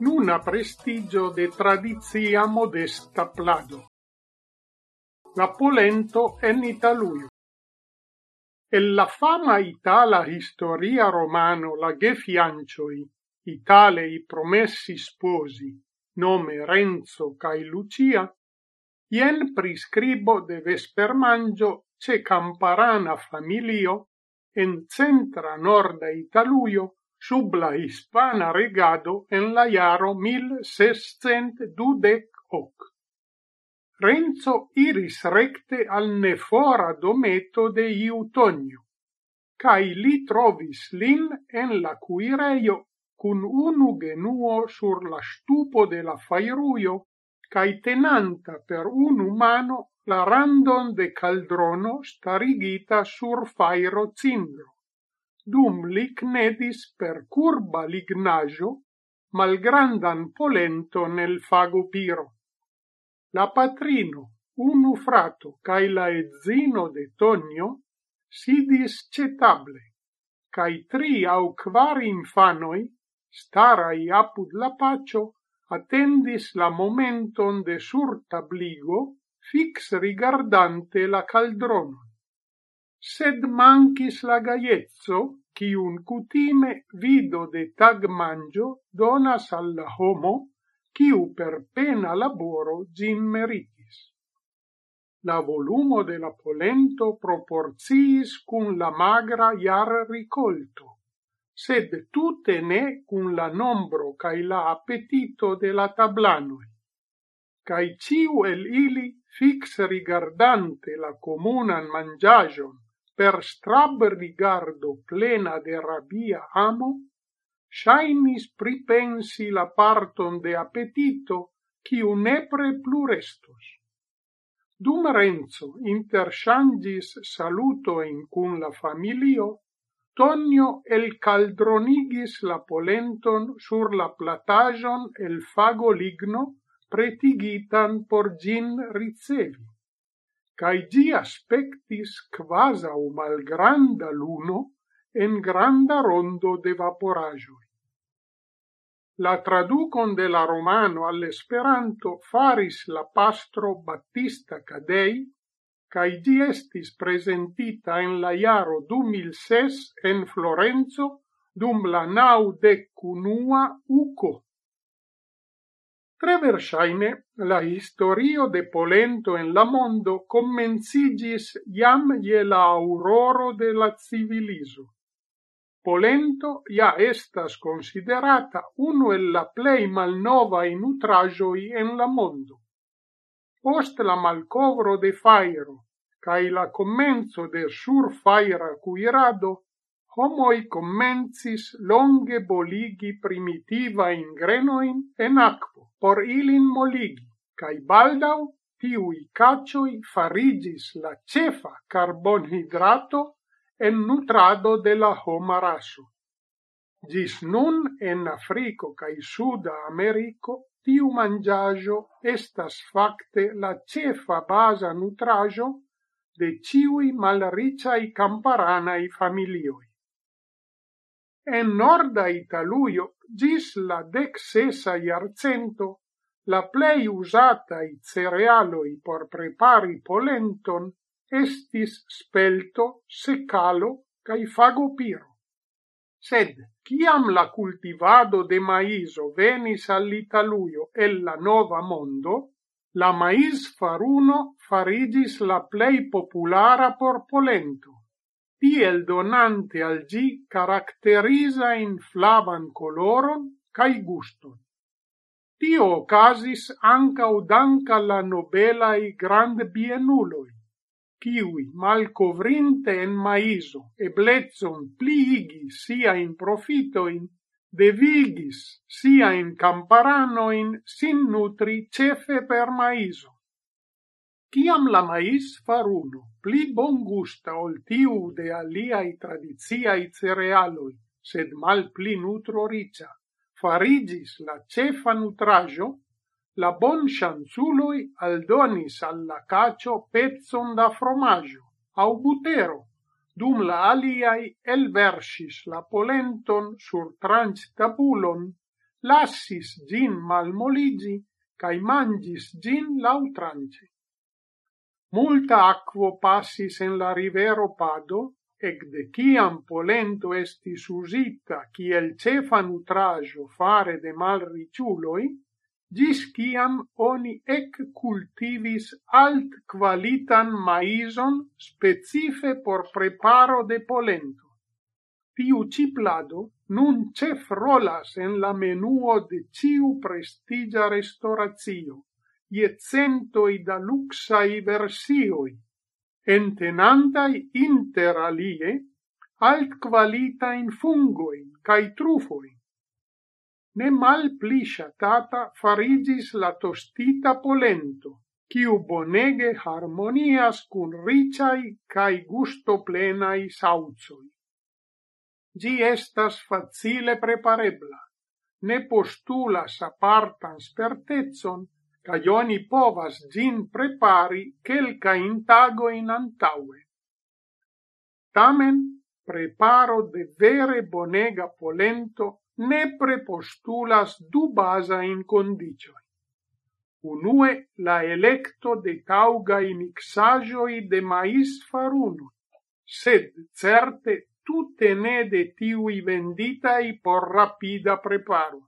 nuna prestigio de tradizia modesta plado. La polento en Italuio. El la fama itala historia romano la gefiancioi, italei promessi sposi, nome Renzo cae Lucia, ien prescribo de vespermangio ce camparana familio en centra norda Italuio sub la hispana regado en la iaro 1612. Renzo iris recte al nefora dometo de Iutonio, cae li trovis lin en la cuireio cun unu genuo sur la stupo de la fairuio, cae tenanta per unu mano la randon de caldrono starigita sur fairo cindro dum licnedis per curba lignajo malgrandan polento nel fago piro. La patrino, unu frato, cae la ezzino de Tonio, sidis cetable, cae tri au quar infanoi, starai apud la pacio, attendis la momenton de surtabligo, fix rigardante la caldronon sed mancis la gaiezzo un cutime vido de tagmanĝo donas alla homo, kiu per pena laboro gin meritis. La volumo de la polento proporciis cun la magra iar ricolto, sed tutte ne cun la nombro cae la appetito de la tablanoi. Cae ciu el ili, fix rigardante la comunan mangiagion per strab rigardo plena de rabia amo, shainis pripensi la parton de appetito, ciu nepre plurestos. Dum Renzo interchangis salutoin cun la familio, Tonio el caldronigis la polenton sur la platajon el fago ligno pretigitan por gin ricevi cae gi aspectis quasau malgranda luno en granda rondo de vaporajoi. La traducon de la romano all'esperanto faris la pastro Battista Cadei, cae gi estis presentita en la iaro 2006 en Florenzo dum la nau decunua uco Tre versaine la historio de polento en la mondo commencigis iam je la auroro de la civiliso. Polento ja estas considerata uno el la plei malnova in nutrajoi en la mondo. Post la malcovro de fairo, cae la commenzo de surfaira cuirado, homoi commencis longe boligi primitiva in grenoin en aquo por ilin moligi, cae baldau tiui cacioi farigis la cefa carbonhidrato en nutrado de la homa raso. Gis nun en Africo cae Suda Americo tiu mangiajo estas facte la cefa baza nutrajo de ciui malriciai camparanai familioi. En norda Italuio gis la decsesa iarcento la plei usatai cerealoi por prepari polenton estis spelto, secalo cae fagopiro. Sed, ciam la cultivado de maiso venis all'Italuio e la nova mondo, la mais faruno farigis la plei populara por polento tiel donante al gi caracteriza in flavan coloron cae guston. Tio okazis ankaŭ dank al la nobelaj grandbienuloj, kiuj, malcovrinte en maizo eblecon pliigi siajn profitoin, devigis siajn camparanoin sin nutri cefe per maizo. Ciam la mais faruno, pli bon gusta ol tiu de aliai tradiziai cerealoi, sed mal pli nutro ricia, farigis la cefa nutrajo, la bon chanzuloi aldonis alla cacio pezzon da fromaggio, au butero, dum la aliai elversis la polenton sur tranc tabulon, lassis gin malmoligi, cae mangis gin lautrance. Multa aquo passis en la rivero Pado, ecde ciam polento estis usita ciel cefa nutrajo fare de mal riciuloi, gis ciam oni ec cultivis alt qualitan maison specife por preparo de polento. Tiu ciplado nun cef rolas en la menuo de ciu prestigia restauratio ie centoi da luxai versioi, entenantai inter alie alt qualitain fungoin cae trufoin. Ne mal plisha tata farigis la tostita polento, quiu bonege harmonias cun ricai cae gusto plenai sauzoi. Gi estas facile preparebla, ne postulas apartan spertezon, cae oni povas gin prepari quelcain tagoin antaue. Tamen, preparo de vere bonega polento ne prepostulas du basa in condicioi. Unue la electo de taugai mixagioi de mais farunoi, sed certe tutte ne de tiui venditai por rapida preparo.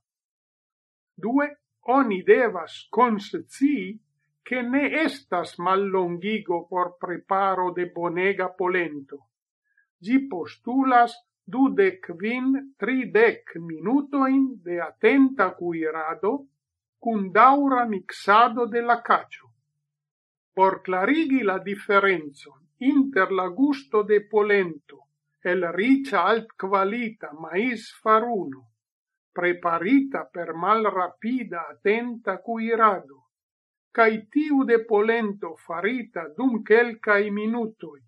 Due, oni devas consci che ne estas mallongigo por preparo de bonega polento. Gi postulas dudec vin tridec minutoin de attenta cuirado cun daura mixado de la cacio. Por clarigi la differenzon inter la gusto de polento el ricia alt qualita mais faruno preparita per mal rapida attenta cuirado, cae tiu de polento farita dum quelcae minutoi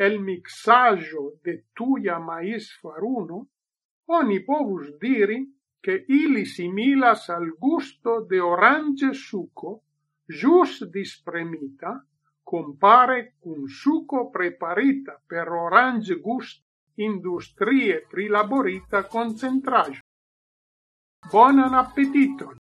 el mixaggio de tuia mais faruno, oni povus diri che ili similas al gusto de orange suco, jus dispremita, compare cun suco preparita per orange gusto industrie prilaborita concentraggio. Buon appetito!